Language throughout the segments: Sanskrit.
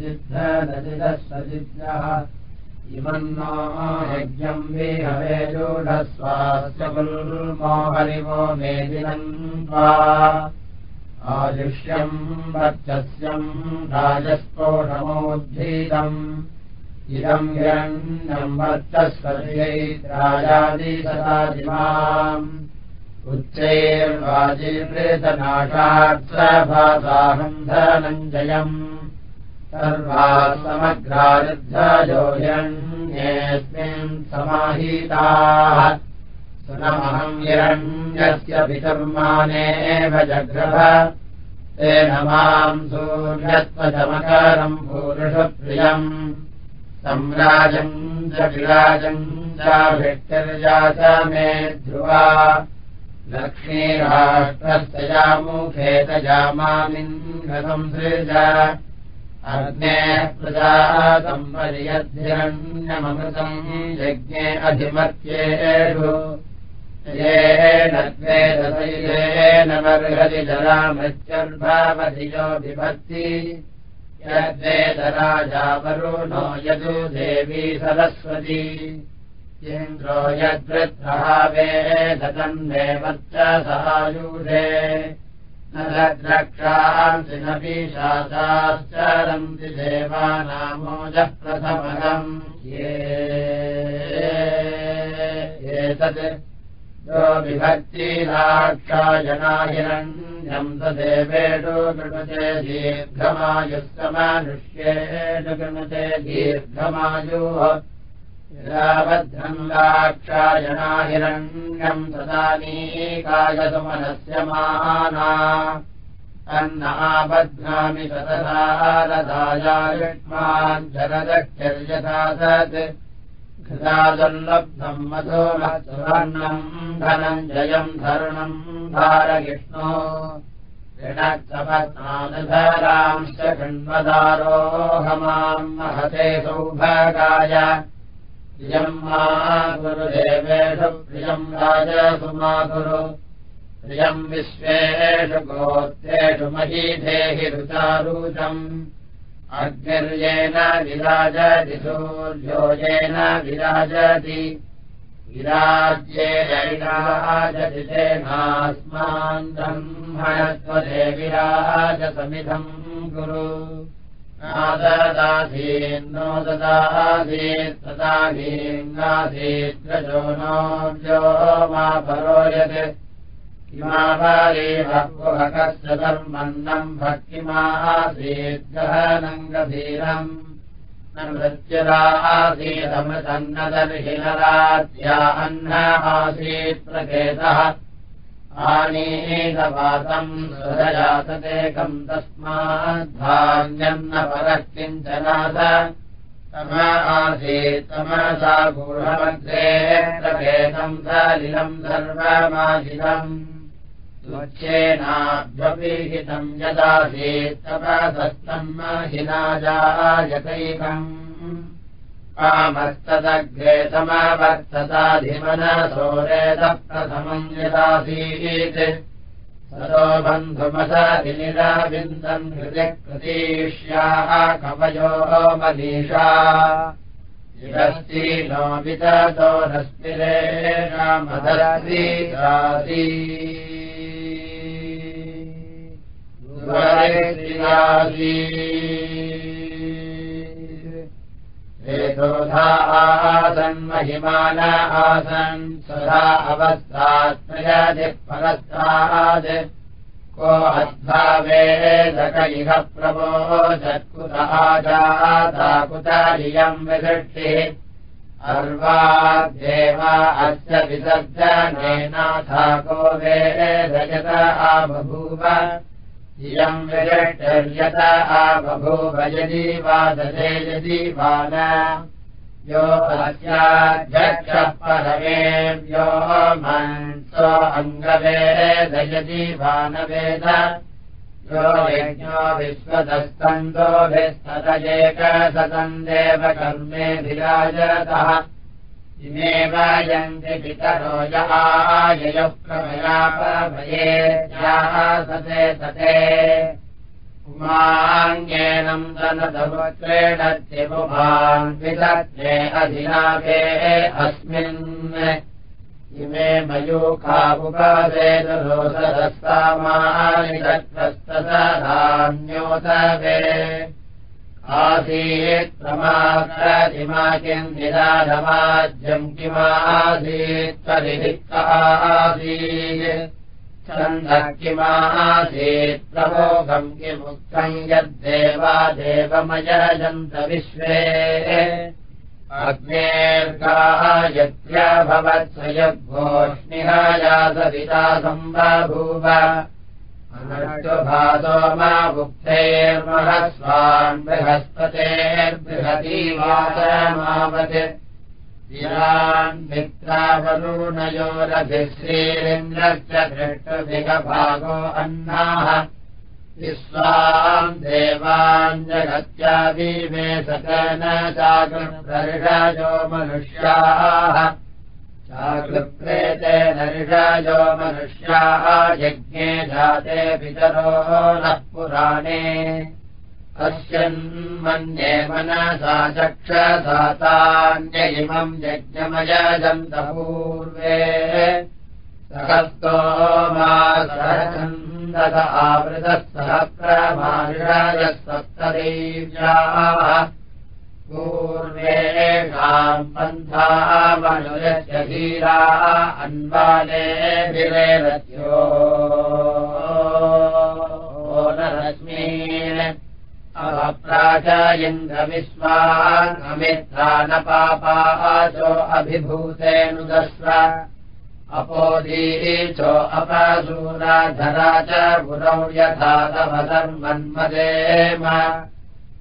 जिद्धनजिदः सजिज्ञः इमन्नो यज्ञम् विहवेजूढस्वास्य गुल्मो हरिवो मेदिनम् वा आयुष्यम् वर्चस्यम् राजस्पोषमोद्धीतम् इदम् हिरण्यम् वर्चस्वयैत्रायादिसदादिमाम् सर्वा समग्रारुद्धयो हिरण्येऽस्मिन् समाहिताः सुनमहम् हिरण्यस्य पितुर्मानेव जग्रभ। तेन माम् सूर्यत्वचमकारम् पूरुषप्रियम् सम्राजम् च विराजम् च मे ध्रुवा लक्ष्मीराष्ट्रस्य यामुखेतयामामिन्सृज अग्नेः प्रजातम् पर्यद्धिरण्यमृतम् यज्ञे अधिमत्येषु। जलामृत्यर्भावधियो विभक्ति। यद्वेदराजावरुणो यदु देवी सरस्वती इन्द्रो यद्वृद्धावे दतन्देवच्च सहायूषे न द्रक्षांसि न पीशाचाश्चरन्ति देवानामोजः प्रथमगम् ये एतत् यो विभक्तिराक्षायणाहिरण्यम् तदेवेषु गृणुते दीर्घमायुस्तमानुष्येषु गृणुते दीर्घमायुः यदाबद्धम् लाक्षायणाहिरण्यम् तदानीकायसुमनस्य माना अन्नाबध्नामि ततसारदायायुष्मान् जलदक्षर्यथा तत् घृतादुर्लब्धम् मधुमत्सुवर्णम् धनञ्जयम् धरुणम् भारविष्णो ऋणत्सपत्नानुधरांश्च गण्वदारोहमाम् महते सौभागाय प्रियम् मा गुरुदेवेषु प्रियम् राजसु मा गुरु प्रियम् विश्वेषु गोत्रेषु महीधेहि ऋतारूचम् अग्निर्येन विराजति सूर्यो येन विराजति। विराज्येनैराजति तेनास्मान् ब्रह्मणत्वदे विराजसमिधम् गुरु नाददासीन्नो ददासीत् तदाहीङ्गासीद्रजो नो व्यो मा परोयत्। किमापारे भक्वकस्य धर्मन्नम् भक्तिमासीद्गहनम् गभीरम् न मृत्युरा आसीदमृतन्नदर्हिनराज्या अह्न आसीत् प्रकेतः आनीतवातम् सुरजातदेकम् तस्माद्धान्यम् न परः किञ्चनाथ तम आसीत् तमसा गूढमध्ये प्रकेतम् सलिलम् सर्वमाजितम् ेनाभ्यपीहितम् यदासीत् तपसस्तम् हिनाजायकैकम् कामस्तदग्रे समवर्तताधिमनसोरेदः प्रथमम् यदासीत्। ततो बन्धुमसदिनिराबिन्दम् हृदि प्रतीष्याः कवयो मनीषा। नो विततो नस्मिरेणामदरसी एतोधा आसन्महिमान आसन् सदा अवस्थात्मयदिक्फलस्ताद् को अद्भावेदक इह प्रभो जत्कुतः जाता कुतरियम् विदृष्टिः। अर्वाद्देव अस्य विसर्जनेनाथा को वेदयत आबभूव इयम् विरष्टर्यत आबभूव यदि वा ददे यदि वा न। यो अस्याध्यक्षः परमेव्यो मन्सो अङ्गवेदयति वा न वेद। यो यज्ञो विश्वतस्तन्दोभिस्तदयेकसतम् देव कर्मेऽभिराजतः इमेव यन्ति पितरो ययः प्रमयापभये सते सते। उमाङ्गेनम् तनदवक्रीडत्य पुमान् विदत्ते अधिनाभे अस्मिन्। इमे मयूखाबुकादेतरोसदस्तामानि तत्त्वस्तधान्योतवे आसीत् प्रमात्रदिमा किम् निराधमाज्यम् किमासीत् परिधिक् आसीत्। छन्दः किमासीत् प्रमोघम् किमुक्तम् यद्देवा देवमयजन्त विश्वे। अग्नेर्गाः यत्याभवत् स यद्घोष्णिहायासविता सम्बभूव अनर्तुभासो मा मुक्तेर्महस्वान् बृहस्पतेर्बृहतीवासमावत् मित्रावलूनयोरभिः श्रीरिन्द्रश्च दृष्टुभिगभागो अन्नाः। विश्वाम् देवाञ्जगत्यादिमे सकन चाकृप्रर्षयो मनुष्याः चाकृप्रेते नर्षयो मनुष्याः यज्ञे जाते पितरो नः पुराणे। पश्यन्मन्ये मनसा चक्षसातान्य इमम् यज्ञमयजन्तपूर्वे सहस्तो मा न्दः आवृतः सहस्रमानुषायः सप्तदेव्याः पूर्वेषाम् पन्थामनुजस्य धीराः अन्वाले विरेरत्यो नरश्मीन् अप्राचायन्द्रविश्वान् अमित्रानपापाचो अभिभूतेऽनुदस्व अपोदीचो अपसूराधरा च गुरौ यथा तमधर्मन्मदेम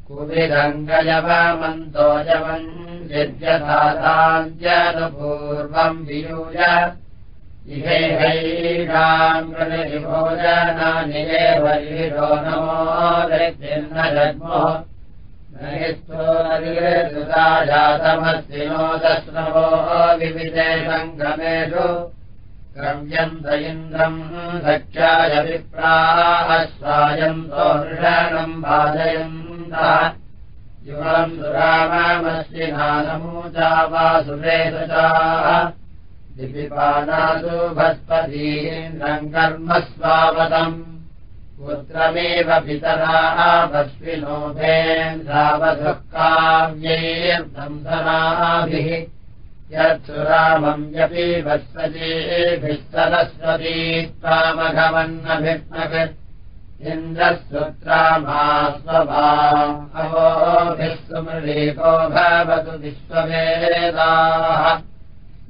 कुविरङ्गयवमन्तोजवम् यद्यथाताञ्जनुपूर्वम् वियूय इहेहैषाम् ईशो नमो व्यक्तिर्न जग्मोः। नरिस्तोरिता जातमस्ति नो दश्रवो विविधे इन्द्रम् दक्षाय विप्राः स्वायन्तो ऋषणम् बाधयन्तः युवम् सुराममस्ति नानमूचा वासुरेशचाः दिपिपानासु भस्पतीन्द्रम् कर्म स्वावतम्। पुत्रमेव पितराः भस्विनोभेन्द्रावधुः काव्यैर्दंसनाभिः यत्सुरामम् व्यपि वत्सजेभिः सरस्वती त्वामघवन्नभिष्मक् स्वभावोभिः सुमृलीको भवतु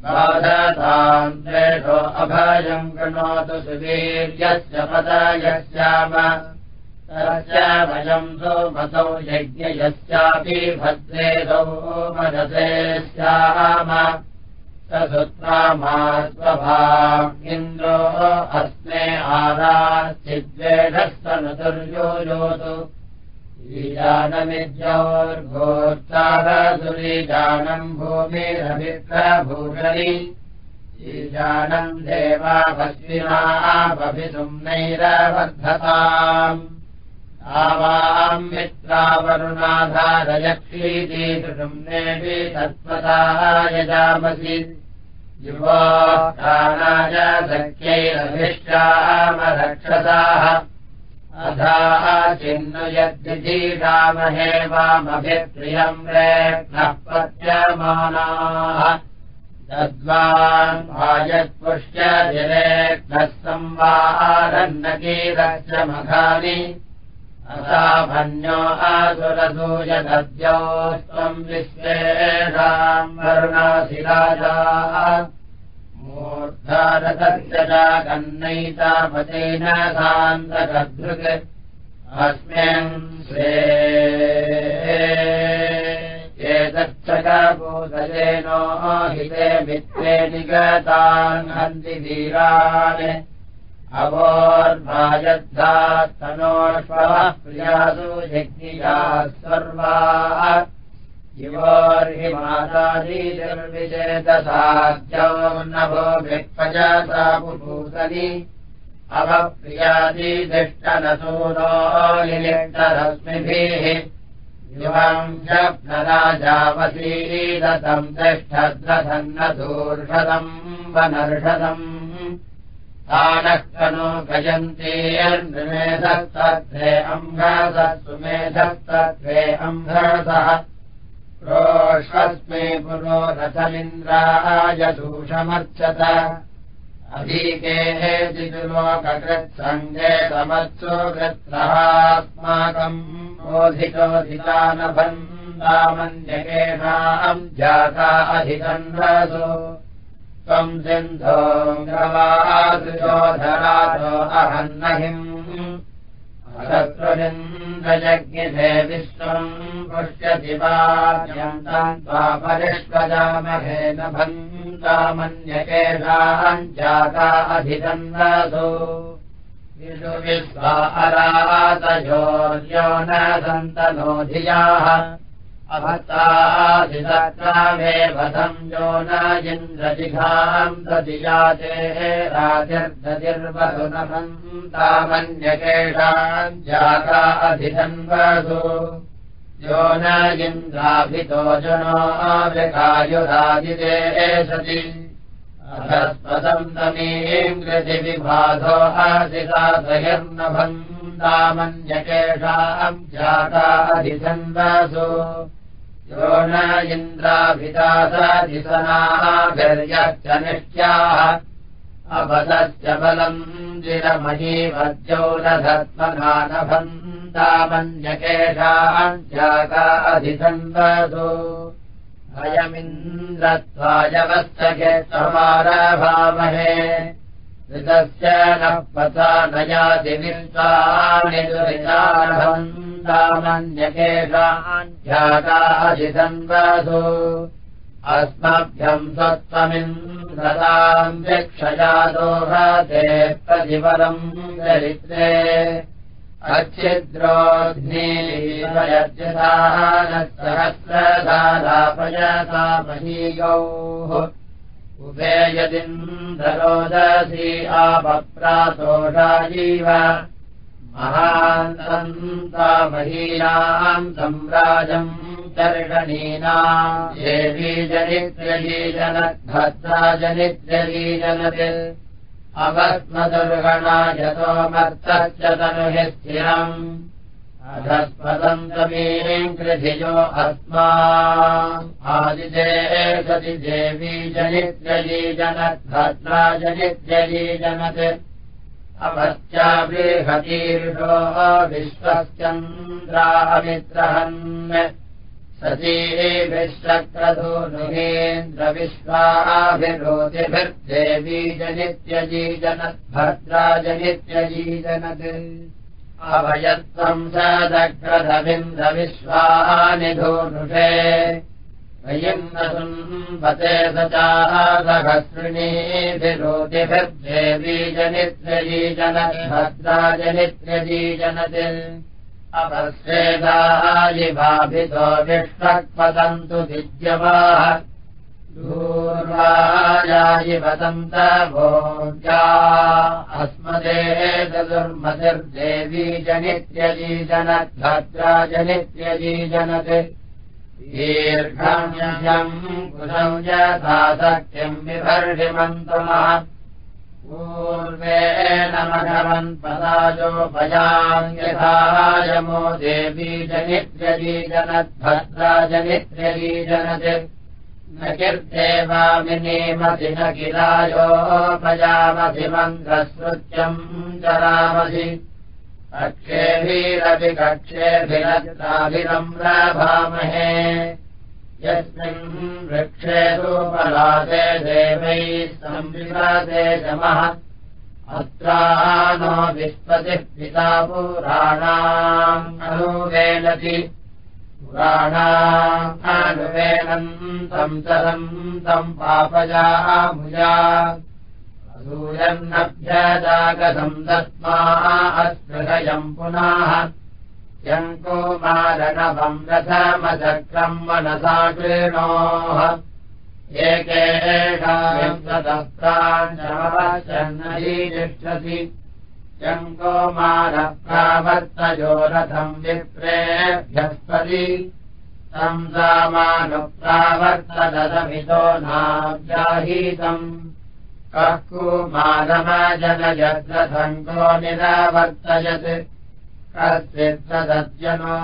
बाधतान्त्रेषो अभयम् कृणोतु सुवीर्यस्य पदयस्याम। तस्य वयम् सोमसौ यज्ञयस्यापि भद्रेदौ मनसे स्याम स सुत्रामा स्वभामिन्द्रो अस्मे आराश्चिद्वेषस्तनुर्योजोतु ईजानमिद्योर्गोत्साहसुरीजानम् भूमिरभिप्रभूषणि ईजानम् देवाभस्विनाभभिसुम्नैरवर्धताम् आवाम् मित्रावरुणाधारयक्षीति सुषुम्नेऽपि तत्त्वता यजामसि युवानाय सख्यैरभिष्टामरक्षसाः। अधाः चिन्नु यद्विधीरामहे वामभिप्रियम् रेक्नः पत्यमानाः तद्वान् वायत्पुष्य जिरेक्नः संवारन्नकीरश्च मघानि असाभन्यो असुरसूयदद्योस्त्वम् विश्वेषाम् वरुणासि राजाः मूर्धारतस्य कन्नैतापतेन सान्तकदृक् अस्मिन् एतच्छकभूतयेनो हिते मित्रे निगतान् हन्ति वीरान् अवोर्भायद्धात्तनोष्वः प्रियासु यज्ञियाः सर्वाः युवोर्हि मातादीर्विचेतसाद्यो नभो विप्रजाता पुपूसनि अवप्रियादीदिष्टनसूनो निलिष्टरश्मिभिः युवम् जप्नराजावसीदतम् तिष्ठद्रधन्नदूर्षदम् वनर्षदम् तानः कनो गजन्तेर्निमेधस्तत्रे अम्भसत्सुमेधस्तत्रे अम्भसः प्रोष्वस्मे पुरो रथमिन्द्रायदूषमर्चत। अधीकेः जितुलोककृत्सङ्गे समत्सो वृत्रहास्माकम् बोधितोधितानभन्दामन्यकेषाम् जाता अधिकन्धसो त्वम् सिन्धो ग्रवादृशोधरातो अहन्नहिम् शत्रुनिन्द्रजज्ञे विश्वम् पश्यति वार्यन्तम् त्वापरिष्वजामहेन भन्तामन्यकेषाम् जाता अधिकन्धसो विषु विश्वा अरातयोर्यो न सन्तनोधियाः अभताधिदत्तामेवधम् यो न इन्द्रजिघाम् दधियाते राजिर्दजिर्वसुनमन्तामन्यकेषाम् जाता अधिधन्वसु यो न इन्द्राभितो जनो अधस्पदन्तमीम् कृतिविबाधो आदितासहिर्नभन्तामन्यकेषाम् जाता अधिधन्वसु यो न इन्द्राभिदासादिसनाभिर्यश्च निष्ट्याः अपदश्च बलम् जिरमहीवज्जौरधत्मनानभन्तामन्यकेषाम् जाता अधिधन्वसु अयमिन्द्रत्वायवस्तके समारभामहे ऋतस्य नः पथा नयाति विश्वानि दुरितामन्यकेषाञ्जाताधिसन्वसु अस्मभ्यम् सत्त्वमिन्द्रताम् भिक्षजादोहते प्रतिफलम् चरित्रे। अच्छिद्रोऽध्नीपयत्यधानसहस्रधारापयतामहीगौः उभे यदिन्द्ररोदसी आपप्रातोषायीव महान्तन्तामहीनाम् सम्राजम् चर्षणीनाम् देवीजनित्यजीजनद्भद्राजनित्यजीजनत् अवस्मदुर्गणा यतो मर्तश्च तनुः स्थिरम् अधस्मदन्तमीम् कृधियो अस्मा आदिदे सति देवी जनित्यजीजनद्भद्राजनित्यजीजनत् अवत्या बृहतीर्षो विश्वश्चन्द्रामित्रहन् सतीभिश्चक्रधूनुहेन्द्रविश्वाभिरोतिभिर्देवीजनित्यजीजनद्भद्राजनित्यजीजनत् अभयत्वम् सदक्रधमिन्द्रविश्वानि धूनुषे वयिन्नसुम्पते स चाहसहस्रिणीभिरोतिभिर्देवीजनित्यजीजनद्भद्राजनित्यजीजनत् अपश्रेदायिभाभितो विष्वक्पतन्तु विद्यमाः दूर्वायायिवदन्त भोग्या। अस्मदे चतुर्मतिर्देवी जनित्यजीजनद्भद्राजनित्यजीजनत्। दीर्घम्यम् कुशम् यथा सख्यम् विभर्षिमन्तमः पूर्वेण मघवन्पदाजोपयाम् यथायमो देवी जनित्यजीजनद्भद्राजनित्यजीजनत् न किर्देवामिनीमसि न किलायोपयामसि मन्त्रश्रुत्यम् चरामसि कक्षेभिरपि कक्षेभिरत्राभिरम्राभामहे यस्मिन् वृक्षे रूपलादे देवैः संविलादे शमः अत्रा नो विस्पतिः पिता पुराणाम् अनुवेलति पुराणाम् अनुवेलम् तम् चलम् तम् पापयामुजा सूयन्नभ्यजागसम् दत्मा अस्पृहयम् पुनः यङ्कुमारणवम् रथमचक्रम् मनसा कृणोः। एकेषाञ्चमवश्चन्नदीतिष्ठसि यङ्कुमारप्रावर्तयो रथम् विप्रेभ्यस्पति। तम् सामानुप्रावर्तदमितो नाव्याहीतम् कः कुमारमजनयद्रथङ्को निरावर्तयत्। कश्चित्तदत्यनो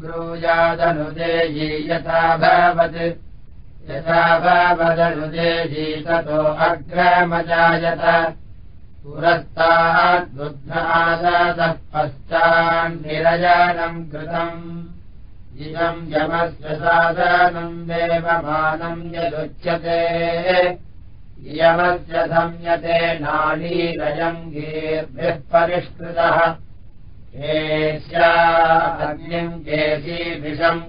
ब्रूयादनुदेयी यथा भवत्। यथा भवदनुदेयी ततो अग्रमजायत पुरस्ताद्बुद्धादतः पश्चान्निरजनम् कृतम्। इदम् यमस्य साधनम् देवमानम् यदुच्यते। यमस्य संयते नालीरयङ्गीर्भिः परिष्कृतः। केश्याग्निम् केशीभिषम्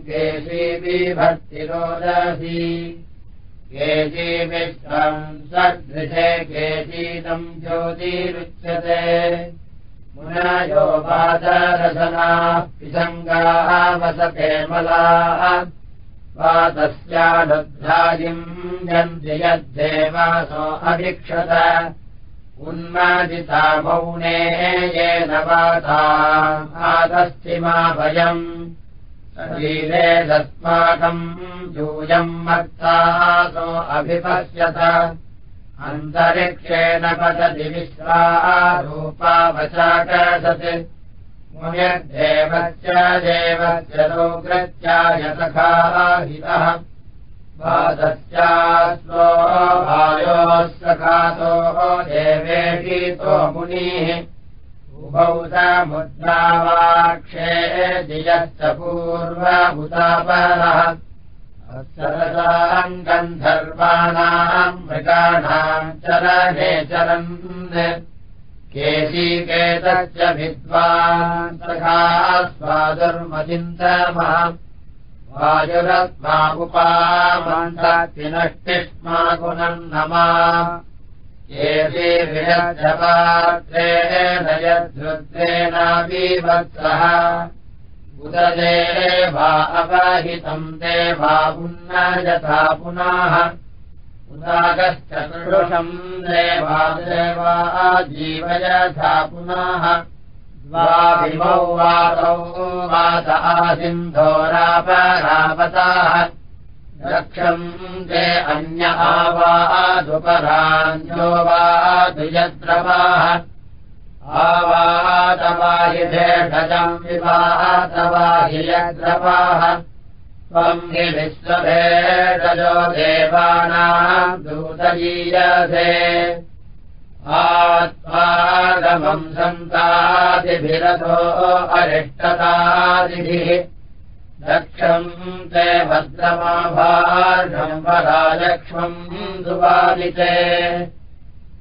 केशीभिभक्तिरोदसी केशीभिष्टम् सदृशे केशीतम् ज्योतिरुच्यते। मुनयो पादरसनाः पिसङ्गाः वसते मलाः। यन्ति यद्देवासो अभिक्षत। उन्मादिता मौने येन वाता आदस्तिमा भयम् शरीरे दस्माकम् यूयम् मत्तासो अभिपश्यत। अन्तरिक्षेण पतति विश्वारूपावचाकसत् मुनिर्देवस्य देवस्य सौकृत्याय सखाहितः वादस्यास्वो भायोः सखातो देवेशीतो मुनिः उभौ समुद्रावाक्षे दियश्च पूर्वभूतापरः सरसाम् गन्धर्वाणाम् मृगाणाम् चरणे चरन्। केशीकेतश्च विद्वान् सखा स्वादुर्मचिन्तमः वायुरस्मा उपामन्ततिनष्टिष्मा पुनम् नमा विरजपात्रेण यद्धृत्रेणापीवत्सः उददेवा अपहितम् देवा पुन्न यथा पुनः। उदागश्च कृषम् देवा देवा जीव यथा पुनः। द्वाभिमौ वातौ वात आसिन्धोरापरापताः रक्षम् ते अन्य वादुयद्रवाः आवातवाहि भेषजम् विवातवाहि यद्रवाः त्वम् हि विश्वभेषजो देवानाम् दूतयीयसे आत्मागमम् सन्तादिभिरथो अरिष्टतादिभिः दक्षम् ते भद्रमाभाषम् वरालक्ष्मम् दुवादिते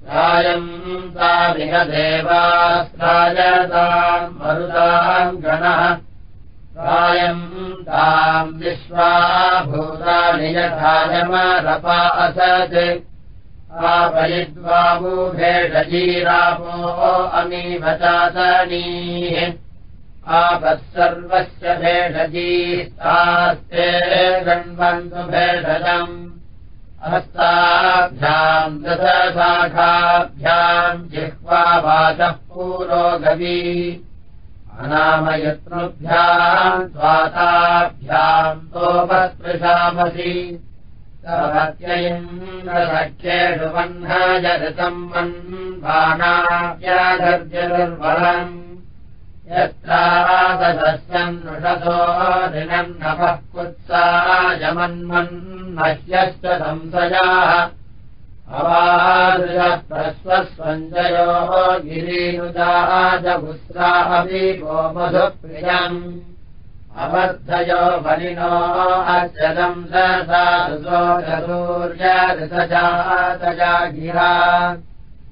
रायम् तामिह देवास्त्रायताम् मरुताम् गणः। रायम् ताम् विश्वाभूतानि यथायमरपा असत्। आपयिद्वाबुभेषजीरापो अमीवचातनीः आपः सर्वस्य भेषजीस्तास्ते गण्वन्तु भेषजम् हस्ताभ्याम् दशशाखाभ्याम् जिह्वा वाचः पुरोगवी अनामयत्नुभ्याम् स्वाताभ्याम् तोपस्पृशामसि सत्ययन्द्रसख्येषु वह्नजरतम् वह्नाव्याधर्जदुर्बलम् यत्रादशस्यन्नृषतो ऋणम् नभः कुत्सायमन्मन्मह्यश्च संशयाः। अवादृशः प्रस्वस्वञ्जयोः गिरीनुजाजगुस्रा अपि गोमधुप्रियम्। अबद्धयो बलिनो अजलम् सूर्यऋतजातजा गिरा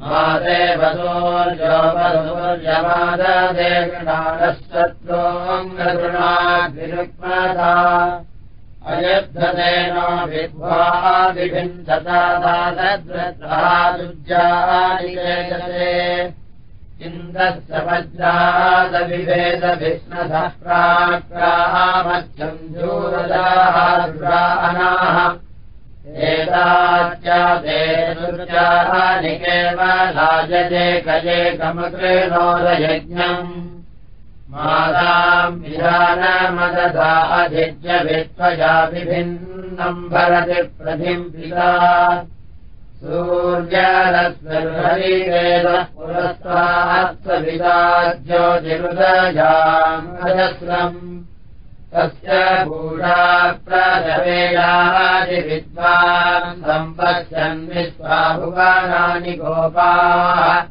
व्याश्चन्द्रीङ्गदेवामृणदयास्याः मादेवतोर्योपदोर्यमाददेवनानशत्रोऽङ्गृणाग्निरुक्मता अयद्धतेनो विद्वादिभिन्दता दुज्जानिकेतते इन्द्रस्य वज्रादविभेदभिष्णसः प्राक्रामच्छूरदाः दुरानाः एताच्चादेशुर्जानिकेवलायजे कजेकमकृणोदयज्ञम् माताम् विधानमदधा अधिज्य वित्वजाभिभिन्नम् भरति पिता सूर्यरस्मिर्हरिवेदः पुरस्तात्सविता ज्योतिरुदजाम् तस्य भूषा प्रजवेयादिविद्वान् सम्पश्यन् विश्वाभुवानानि गोपाः।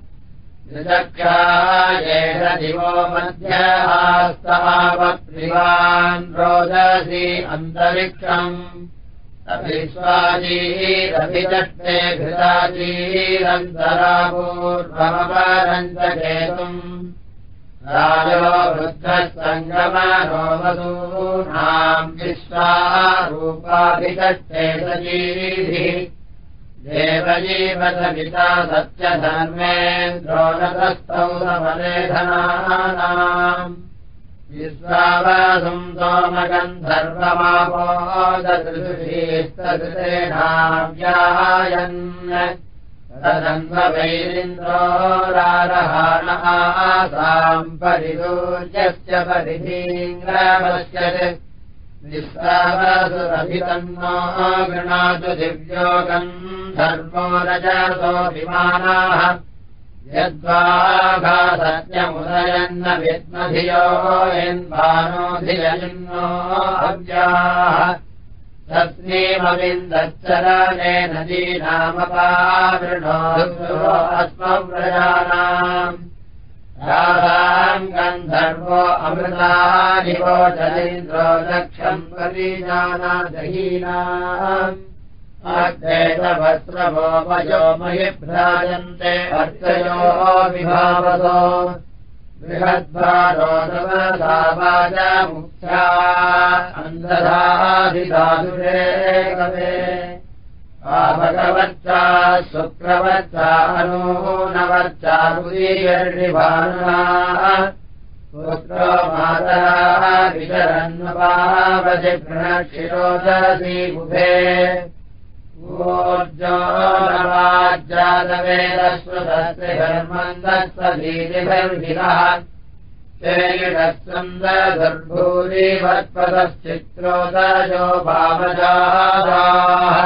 त्रिचक्षायेष दिवो मध्यहास्तावप्रिवान् रोदसी अन्तरिक्षम्। अभिस्वाजीरभिचष्टे घृताजीरन्तरापूर्वमपरम् च केतुम् राजो वृद्धः सङ्गमरोमसूनाम् विश्वारूपाभिचष्टे सजीभिः देवजीवसविता सत्यधर्मेन्द्रो नतस्थौ समलेधनानाम् विश्वावसुम् सोमगन्धर्वमापोदृशीस्तकृतेनाव्यायन् परिदूर्यस्य परिधीङ्ग्रपश्यत् विश्वावसुरभितन्नो गृणातु दिव्योगम् धर्मो रजसोऽभिमानाः। यद्वाघासत्यमुदयन्न विद्मधियो यन्भानोऽधिजयिन्नो अव्याः। तस्मीमविन्दच्चरणे नदीनामपावृणो अस्मव्रजानाम् राधाम् गन्धर्वो अमृतादिवो जलीन्द्रो दक्षम् परिजानादहीनाम् अग्रेतवस्त्रवोपयो मयि भ्राजन्ते अर्चयो विभावसो बृहद्भारोदवधावाजमुख्या अन्धधाधिधातुरे कवे। भगवच्चा शुक्रवच्चा अनूनवच्चा रुदीयर्षिभानुना पुत्रो मातरः बुभे ोर्जोनवाज्जातवेदस्वदस्तिभिर्मन्दस्वधीतिभिर्भिरः चेयुषस्सन्दर्भूरिवत्पदश्चित्रोदयो भावजादाः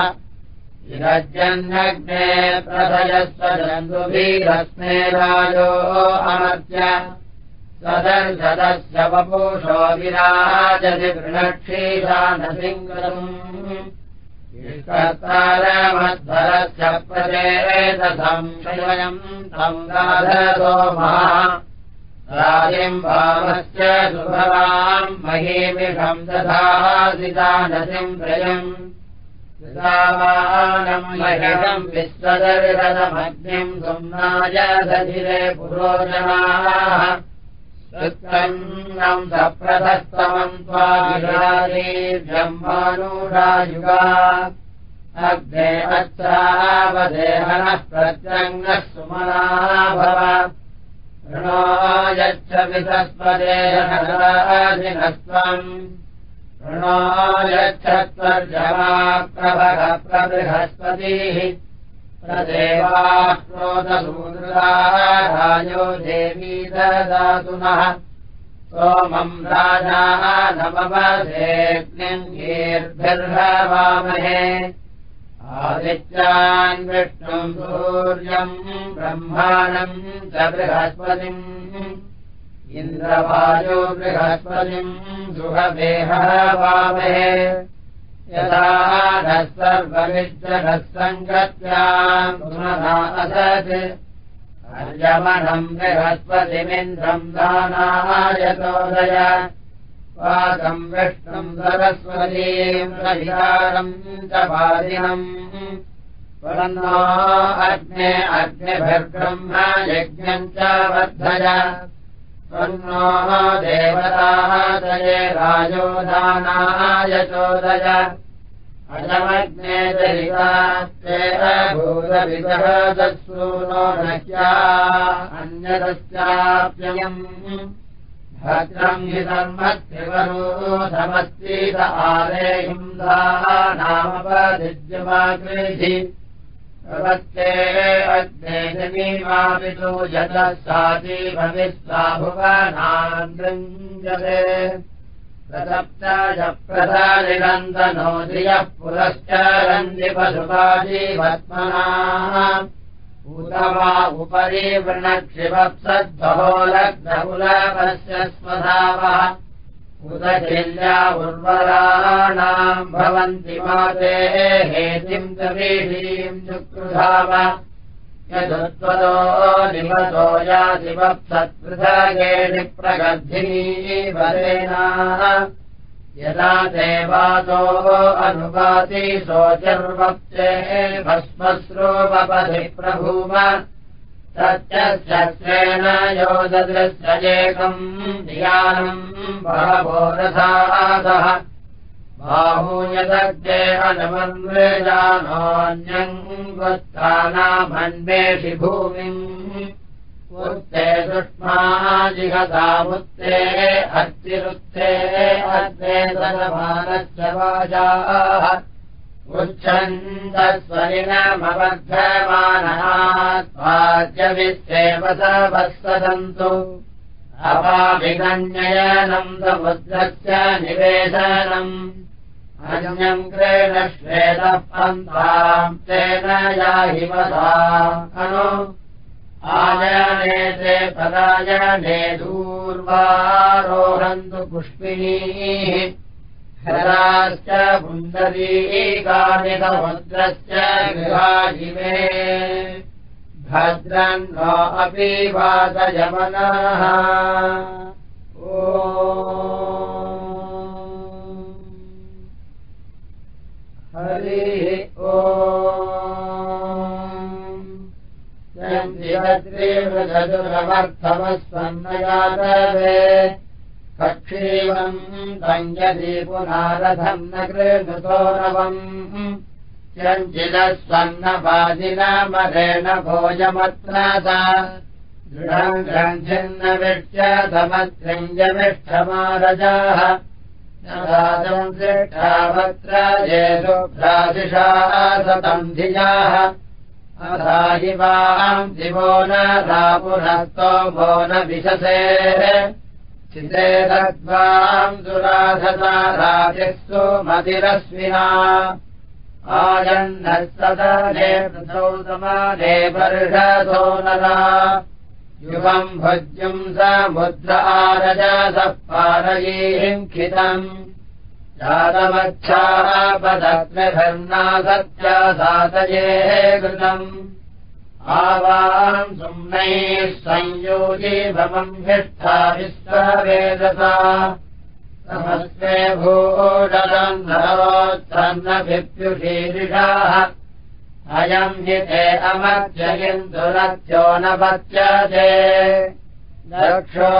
विरजन्यग्ने प्रथयस्व जन्तुभिरस्मे राजो अमर्त्य सदर्शदस्य वपुषो विराजति वृणक्षीशानसिङ्गम् कर्तारमध्वरस्य प्रचेतसंशयम् तम् गाधसोमः राजिम् भावस्य सुभवाम् महीमिषम् दधासितानसिम् प्रयम् कृतावानम् महिषम् विश्वदर्शदमग्निम् सुम्नाय दधिरे पुरोजनाः कृत्तम् सप्रथस्तमम् त्वा विराजीर्जम्बानूढायुगा अग्ने अच्छावदेहनः प्रत्यङ्गः सुमना भव ऋणो यच्छ विधस्पदेहनराजिनस्त्वम् ऋणो यच्छत्वर्जमाप्रभः प्रबृहस्पतिः प्रदेवाक्रोदसूदरायो देवी ददातु नः सोमम् राजाः नमवसेऽग्निर्भिर्हवामहे आदित्यान् विष्णुम् सूर्यम् ब्रह्माणम् च बृहस्पतिम् इन्द्रवायो बृहस्पतिम् सुहदेहवामहे यथा नः सर्वविद्यनः सङ्गत्याम् पुनः असत् अर्यमणम् बृहस्पतिमिन्द्रम् दानायतोदय वाकम् विष्णुम् सरस्वतीम् रविकारम् च पादिनम् पुरन्नो अग्ने अग्निभिर्ब्रह्म यज्ञम् च वर्धय त्वन्नो देवताः दये राजोदानाय चोदय। अजमग्ने दरितास्तेन भूतविदः दत्सूनो नह्या अन्यदस्याप्ययम् भद्रम् हि धर्मत्रिवरोधमस्तीत आलेहिंसा नामपदिज्यमाकृधि प्रवत्ते अग्ने प्रसप्ताय प्रसारिनन्दनो धियः पुरश्च रञ्जिपशुपाजीवत्मना उत वा उपरि वृणक्षिवप्सद्बहोलग्नकुलपस्य स्वधावः उदचिल्या उर्वराणाम् भवन्ति माते हेतिम् तवीषीम् चुक्रुधाव यदुत्वतो निवतो यादिवप्सत्पृथगेणि प्रगर्धिनी वरेणा यदा देवातो अनुवाति शोचर्वप्ते भस्मश्रोपपथि प्रभूम सत्यस्यस्त्रेण यो बहवो रथादः बाहूयदग्ने अनुमन्वेजानोऽन्यम् गुत्थानामन्वेषि भूमिम्। उत्ते सुष्माजिहतामुत्ते अर्तिरुत्ते अग्ने सदमानश्च वाजाः उच्छन्दस्वरिणमवर्धमानहात्वाद्यविश्चेव सवत्सदन्तु अपाभिगण्ययनम् समुद्रस्य निवेदनम्। अन्यम् क्रेण श्वेतः तेन याहिमसा अनु। आयने ते पदायने दूर्वारोहन्तु पुष्पिणीः हराश्च पुण्डरीकानि समुद्रस्य गृहाजिमे भद्रन्नो अपि वातयमनः ओ। हरिः ओ। ृगमर्थमस्वन्नयादवे कक्षीवम् तञ्जति पुनारथम् न कृतोरवम् चञ्चिदस्वन्नपादिनमरेण भोजमत्नासा दृढम् ग्रन्थिन्न विष्यतमत्रिञ्जमिष्ठमारजाः राजम् दृष्टावत्र ये सुभ्रादिशा सतम् धियाः। अधाहि वाम् दिवो न रापुनस्तो भो न विशसे चिते तद्वाम् दुराधता राजिस्सु मतिरश्विना आयन्नः सदने पृथौतमाने वर्षसो नरा युवम् भुज्युम् समुद्र आरजसः पारयीम् खितम्। जातमच्छापदग्निभर्ना सत्या सातये कृतम् आवाम् सुम्नैः संयोगीभवम् हिष्ठा विश्ववेदसा समस्ते भूषदम् नरोत्सन्नभिप्युषीरिषाः अयम् हि ते अमर्जयिन्दुरत्यो न पच्यते। दक्षो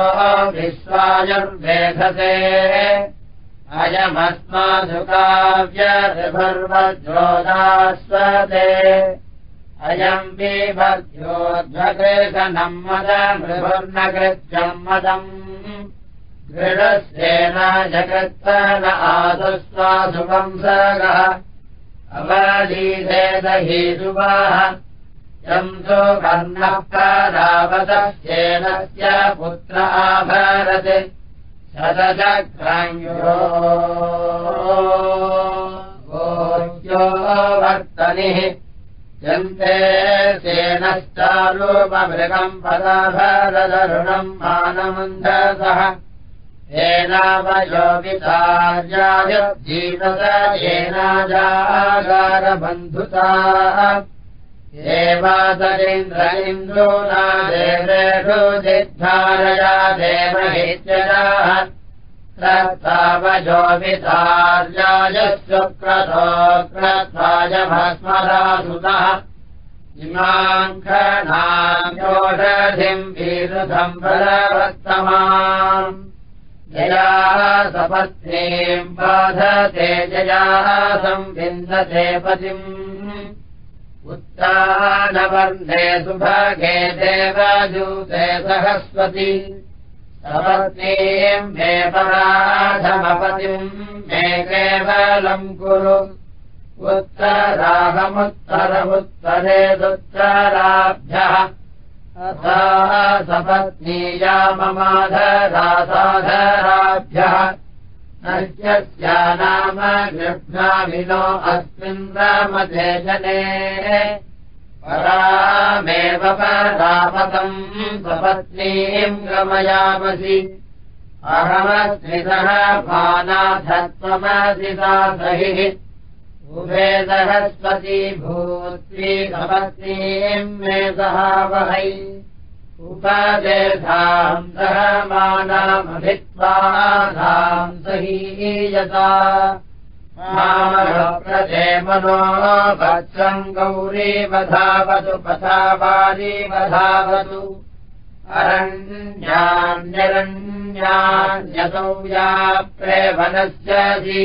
विश्वायुर्वेधसे अयमस्मासुकाव्यभर्वज्रोदास्वते अयम् बिभर्योध्वकृशनम् मदमृभुर्न कृत्यम् मदम्। दृढस्येन जगत्त न आदुस्वासुवंसगः अवलीधेदहीसुवाः यम् सु कर्णः परावतस्येनस्य पुत्र आभरत्। वर्तनिः यन्ते सेनश्चारूपमृगम् पदाभरदरुणम् मानमन्धसः येनावयोगितार्याय जीवत येनाजागारबन्धुता एवादरिन्द्र इन्द्रो न देवेषु दिद्धारया देवहित्यजाः शुक्रतो क्रत्वाय भस्मरासुतः इमाङ्खनायोषधिम् वीरुधम् बलवत्तमाम्। जयाः सपत्नीम् बाधते जयाः संविन्दते पतिम्। उत्तानवर्णे सुभगे देवजूते सहस्वती सपत्नीम् मे पराधमपतिम् मे केवलम् कुरु। उत्तराहमुत्तरमुत्तरे दुत्तराभ्यः। अथा सपत्नीया ममाधरासाधराभ्यः नश्यस्या नाम गृह्णामिनो अस्मिन् रमते जने परामेव परापतम् सपत्नीम् गमयामसि। अहमस्मितः मानाथत्वमसि सा सहिः। उभे सहस्वती भूत्री सपत्नीम् मे सहावहै। उपदेधाम् सह मानामभित्वाधाम् सहीयता। मामप्रजे मनो भद्रम् गौरीवधावतु पथावारीवधावतु अरण्यान्यरण्यान्यसौ या प्रेवनस्यसि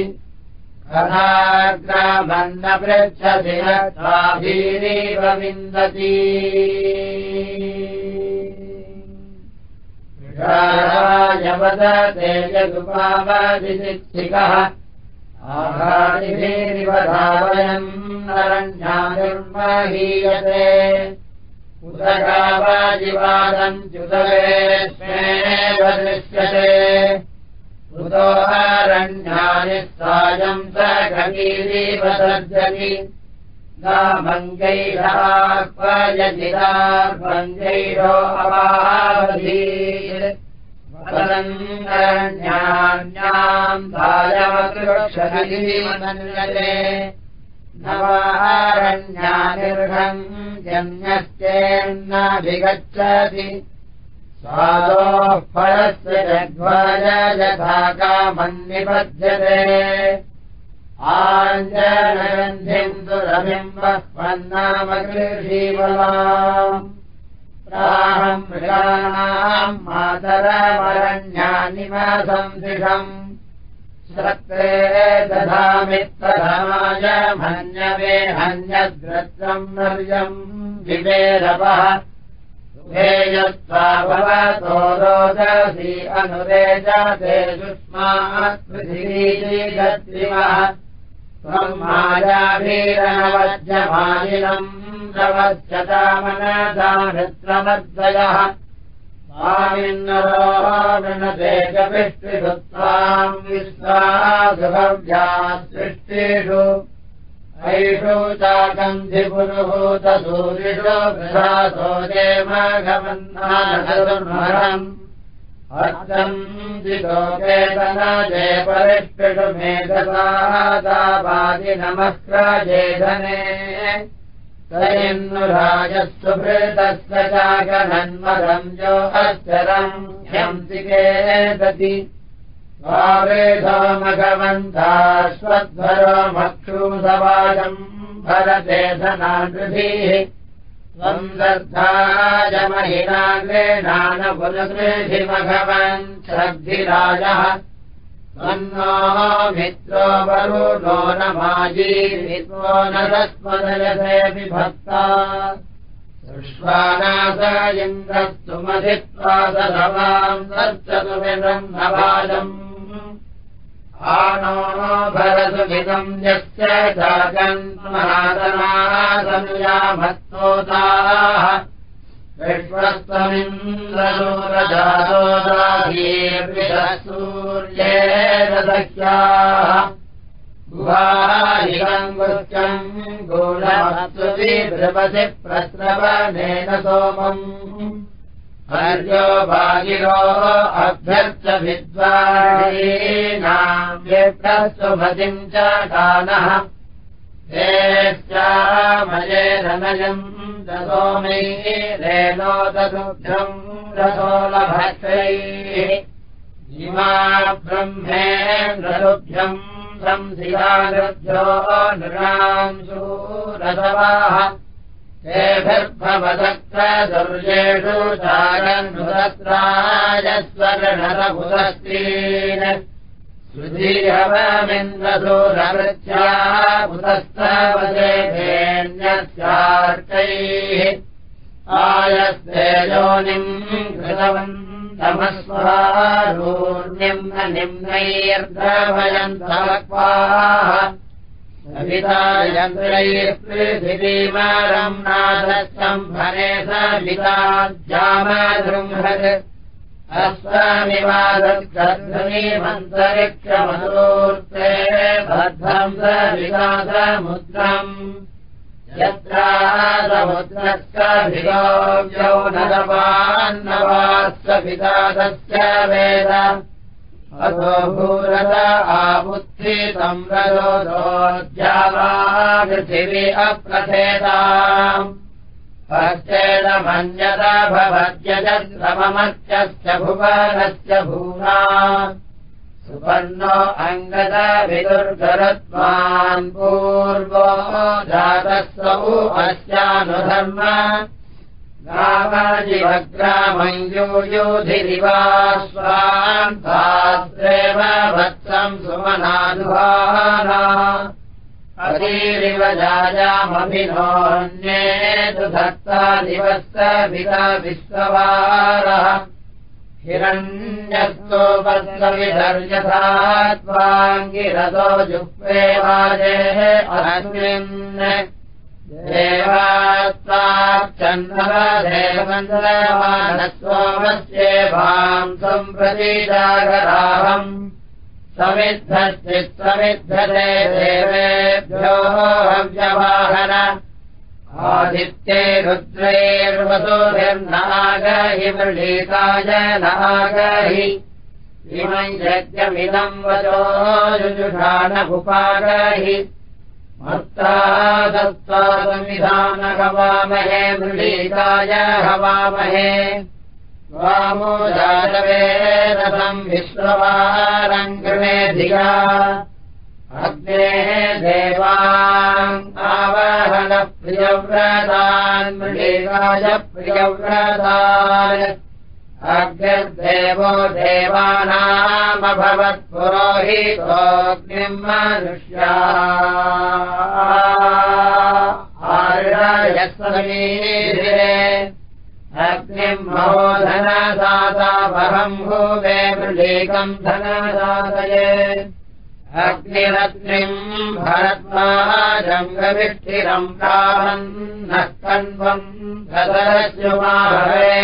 कथाग्रामन्न पृच्छसि स्वाभीरीव विन्दति यवदते यदुपावदिशिक्षिकः आहारिभिरिवधावयम् नरण्यानिर्महीयते उदगावाजिवादम् च्युतवेश्मेव दृश्यते। उदोहारण्यानि सायम् स गगीरीव सर्जति भङ्गैराह्वयजिरार्भङ्गैरो अवावधीर् धायवकृक्षगीमन्यते नवारण्यानिर्हम् जन्यश्चेन्नाभिगच्छति स्वादोः फलस्य जग्ध्वज यथा कामन्निपद्यते आञ्जनगन्धिम् दुरभिम् बह्वन्नाम कृषीवलाम् प्राहम् मृगाणाम् मातरमरण्यानिमसंसिषम् श्रत्रे दधामित्रधमाय मन्यवे हन्यद्रत्रम् नर्यम् विवेरवः सुभेयस्वा भवतो रोदसी अनुरेजते सुष्मात् पृथिवीजीगत्रिमः त्वम् मायाभीरनवज्यमालिनम् प्रवच्यतामनदामित्रमद्वयः स्वामिन्नरोणते कपिष्टिभुत्वाम् विश्वासुभव्या सृष्टिषु ऐषु चाकन्धिपुरुभूतसूरिषु गृहासो जेमघमन्नानहम् अर्धम् दिलोकेतनजे परिष्टिषु मेघसादावादि नमस्क्रजेधने तयन्नुराजस्वभृतस्य चागनन्मदम् यो अश्चरम् ह्यंसिके दति स्वावेधमघवन्ताश्वध्वरो मक्षूसवाजम् भरते धनानृभिः त्वम् दर्धाजमहिनाग्रेणानपुनगृधिमघवन् श्रद्धिराजः मित्रो वरुणो न न रस्मदयसेऽपि भक्ता सृष्वानास इन्द्रस्तुमधित्वा सधवाम् दर्शतुमिदम् नवाजम् आनो भरसुमिदम् यस्य जागन्मनादनासनुयामत्तोताः विश्वस्त्वमिन्द्रशूरजातोदाहीर्विषसूर्येण दह्याः गुहारिकम् गुच्चम् गूढमत्सुभिर्भृपसि प्रस्रवनेन सोमम्। हर्यो भागिरो अभ्यर्च विद्वारीणाम् व्यक्तस्वभतिम् च गानः रेणो ददुग्धम् रसोलभक्षैः इमा ब्रह्मेन्द्रभ्यम् संसियागभ्यो नृणाम् शूरसवाः दुर्येषु चारन्नुदत्रायस्वर्णरभुदस्त्रीन् सुधीरवमिन्द्रसूरवृत्या पुतस्तवदेभेन्यस्यार्कैः आयस्तेजोनिम् कृतवन् तमस्वारूर्निम् निम्नैर्द्रभयन्तवक्वाः पृथिवीमारम् नादस्तम्भने समिताज्जामदृम्भत् अस्वामिवादत्कर्धनीमन्तरिक्षमसूर्ते बद्धम् स विकासमुद्रम् यत्रासमुद्रस्कभिगोव्यौ नरवान्नवास्य पितादस्य वेद। अतो भूरत आबुद्धितम् रजोदोद्यावा पृथिवी अप्रथेताम् पश्चेदमन्यत भवत्यजश्रममत्यस्य भुवनस्य भूना सुपर्णो अङ्गदविदुर्गरत्वान् पूर्वो जातस्वौ अस्यानुधर्म गावजिवग्रामञ्जूयोधिरिवास्वान्तास्त्रेव वत्सम् सुमनानुभाना अतीरिव दिवस्य विदा विश्ववारः। हिरण्यस्तो वर्गविधर्यथा त्वाङ्गिरतो जुह्वे वाजेः अस्मिन् देवात्ताक्षन्नवदेवन्दमानस्वमस्येभाम् सम्प्रति जागराहम् समिद्धश्चित्समिद्धते देवेभ्यो हव्यवाहन। आदित्ये रुद्रैर्वसुभिर्नागहि मृळीकाय नागहि। इमम् यज्ञमिदम् वचो युजुषानभुपागहि मत्ता दत्ता संविधानहवामहे मृळीकाय हवामहे वामो जातवेदसम् विश्ववारम् गृहे धिया। अग्नेः देवान् आवहनप्रियव्रतान् मृळीकाय प्रियव्रतान्। अग्निर्देवो देवानामभवत्पुरोहितोऽग्निम् मनुष्या। आर्यस्वमीरे अग्निम् महो धनदातापहम् भूवे मृलीकम् धनदातये। अग्निरग्निम् भरत्वाजङ्गविष्ठिरम् प्राहन्नः कण्वम् गदरस्युमाहवे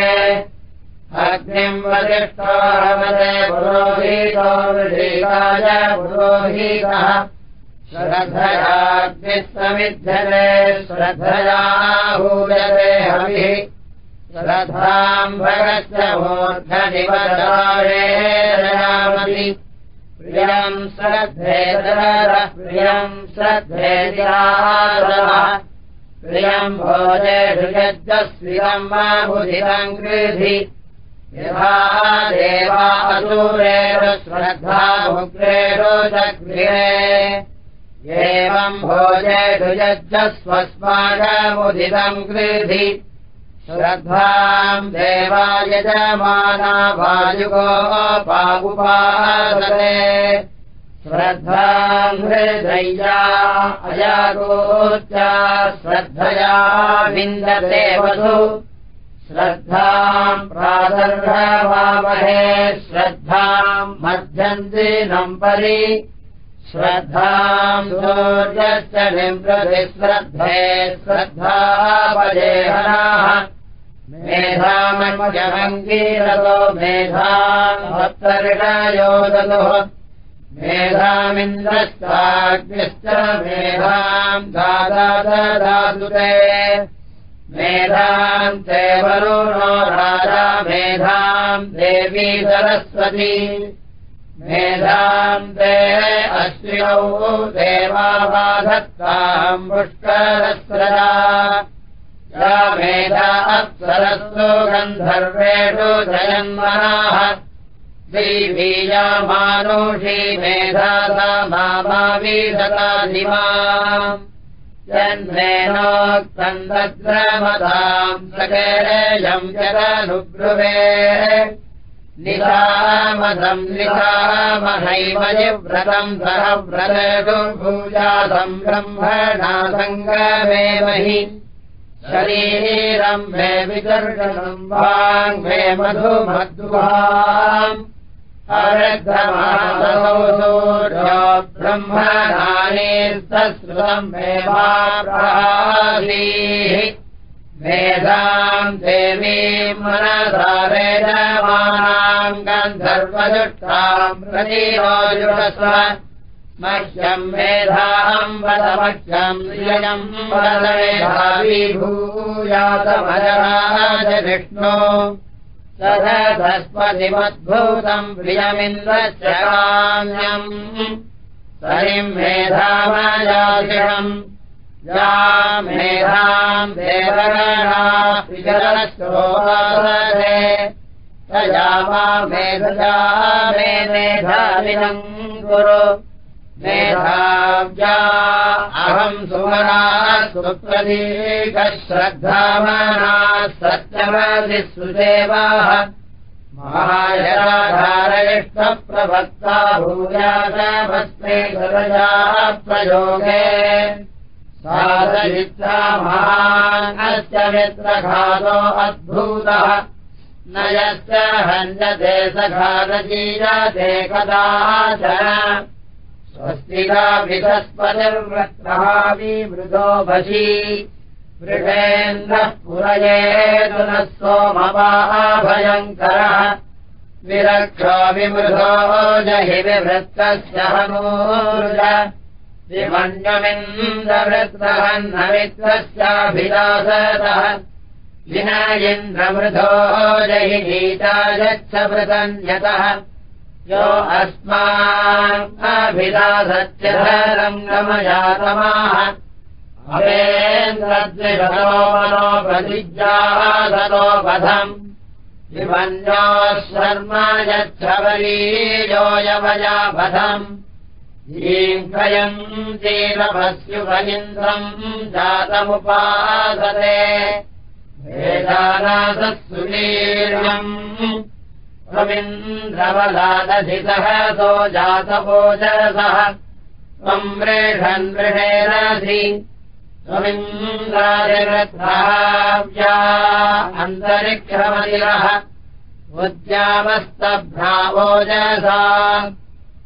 अग्निम् वरिष्ठोहवते पुरोहितो मृलीकाय पुरोहितः। श्रद्धयाग्निः समिध्यते श्रद्धया हूयते हविः श्रद्धाम् भगस्य मूर्धनिवदारेमति प्रियम् श्रद्धेदरः प्रियम् भोजेषु यज्जस्वियम् बुधिरम् गृधि देवा असूरेण श्रद्धा उग्रेषु चक्रिये एवम् भोजेषु यज्जस्वस्माकमुदितम् गृधि श्रद्धाम् देवायजमाना वायुगो पागुपादते श्रद्धाम् हृदय्या अजागोच्चा श्रद्धया विन्दते वधु। श्रद्धाम् प्रादर्भवामहे श्रद्धाम् मध्यन्दिनम् परि। श्रद्धाम् सूर्यश्च निम्प्रति श्रद्धे श्रद्धापजेहनाः मेधामजमङ्गीरतो मेधाम् भक्तर्षयोदतुः मेधामिन्द्रश्चाग्निश्च मेधाम् दादाददातुते मेधाम् ते वरुणो राजा मेधाम् देवी सरस्वती। मेधाम् ते अश्विनौ देवाबाधत्ताम् पुष्करस्रजा या मेधा अप्सरस्सु गन्धर्वेषु जयन्मनाः। ीयामानुषी मेधासा मावीदतादिमा जन्मेनोक्तम् तद्रमताम् सकेयम् जगनुब्रुवे। निधामधम् निधामहैमजिव्रतम् सह व्रतु भूजातम् ब्रह्मणा सङ्गमे महि शरीरम् मे विदर्शनम् वाङ् मे अरद्धमादौ सूर्यो ब्रह्मणानीस्तश्रुतम् मे मासीः मेधाम् देवीम् मनसारेजमानाम् गन्धर्वजुष्टाम् प्रतीरोजुषस्व मह्यम् विष्णो सदस्पतिमद्भूतम् प्रियमिन्द्रस्य काम्यम् सरिम् मेधामयाशिषम्। या मेधाम् देवगणाश्रोदे तया मा मेधजा मे मेधाविनम् कुरु मेधाव्या अहम् सुमना सुप्रदीकश्रद्धामना सत्यमधिसुदेवाः महायराधारयिष्ठप्रभक्ता भूयागमस्मे सरजा प्रयोगे साधयित्रा महानस्य मित्रघातो अद्भूतः न यश्च हन्यते सघादजीयते कदाचन स्वस्तिकाभिधस्पतिर्वृत्रहाविमृदो भजी वृषेन्द्रः पुरयेतु नः सोमवाभयङ्करः विरक्षो विमृधो जहि विवृत्तस्य हनूर्ज। विमन्यमिन्द्रवृत्रः नमित्रस्याभिलासतः विना इन्द्रमृधो जहि गीता यच्छवृतन्यतः यो अस्माभिलासत्यधरम् गमयातमाः अवेन्द्रद्विषतो मनो प्रतिज्ञासतो वधम् विमन्यो शर्म यच्छवलीयोयवया वधम् ीङ्कयम् चीरभस्युभनिन्द्रम् जातमुपासते। वेदानासत्सुवीर्यम् त्वमिन्द्रवलादधितः सो जातपोजसः त्वम् अन्तरिक्षमतिरः उद्यामस्तभ्रावोजसा।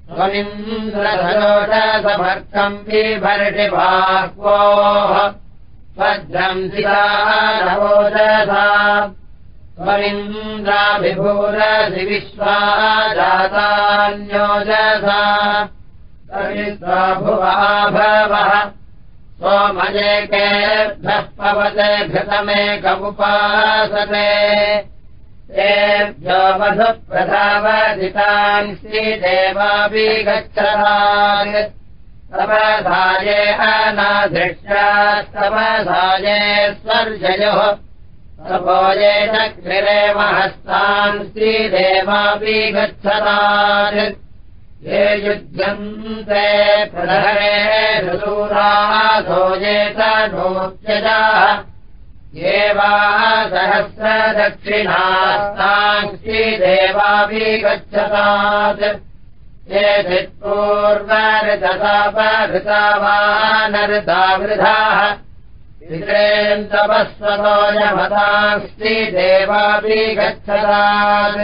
त्वमिन्द्रधरोषसमर्थम् बिभर्षिभाक्वोः भद्रम् सिदानवोजसा त्वमिन्द्राभिभूरसि विश्वा जातान्योजसा तमिन्द्रा भुवा पवते घृतमेकमुपासते। तेभ्यो मधुप्रधावधितान् श्रीदेवापि गच्छतान् तपधाये अनाधृष्यास्तपधाये स्वर्जयोः चक्रिरे महस्तान् श्रीदेवापि गच्छतान्। ये युध्यन्ते प्रधरे ऋतूरासो ये वा सहस्रदक्षिणास्ताङ्क्षि देवापि गच्छतात्। ये चित्पूर्वऋततापहृता वा नृता वृधाः विक्रेन्तपस्वतो यमतांस्ति देवापि गच्छतात्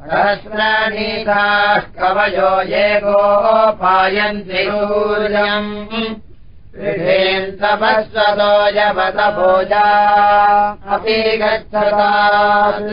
सहस्रनीताः कवयो ये गोपायन्ति ऋषेन्तपस्वतो यवत भोजा अपि गच्छतात्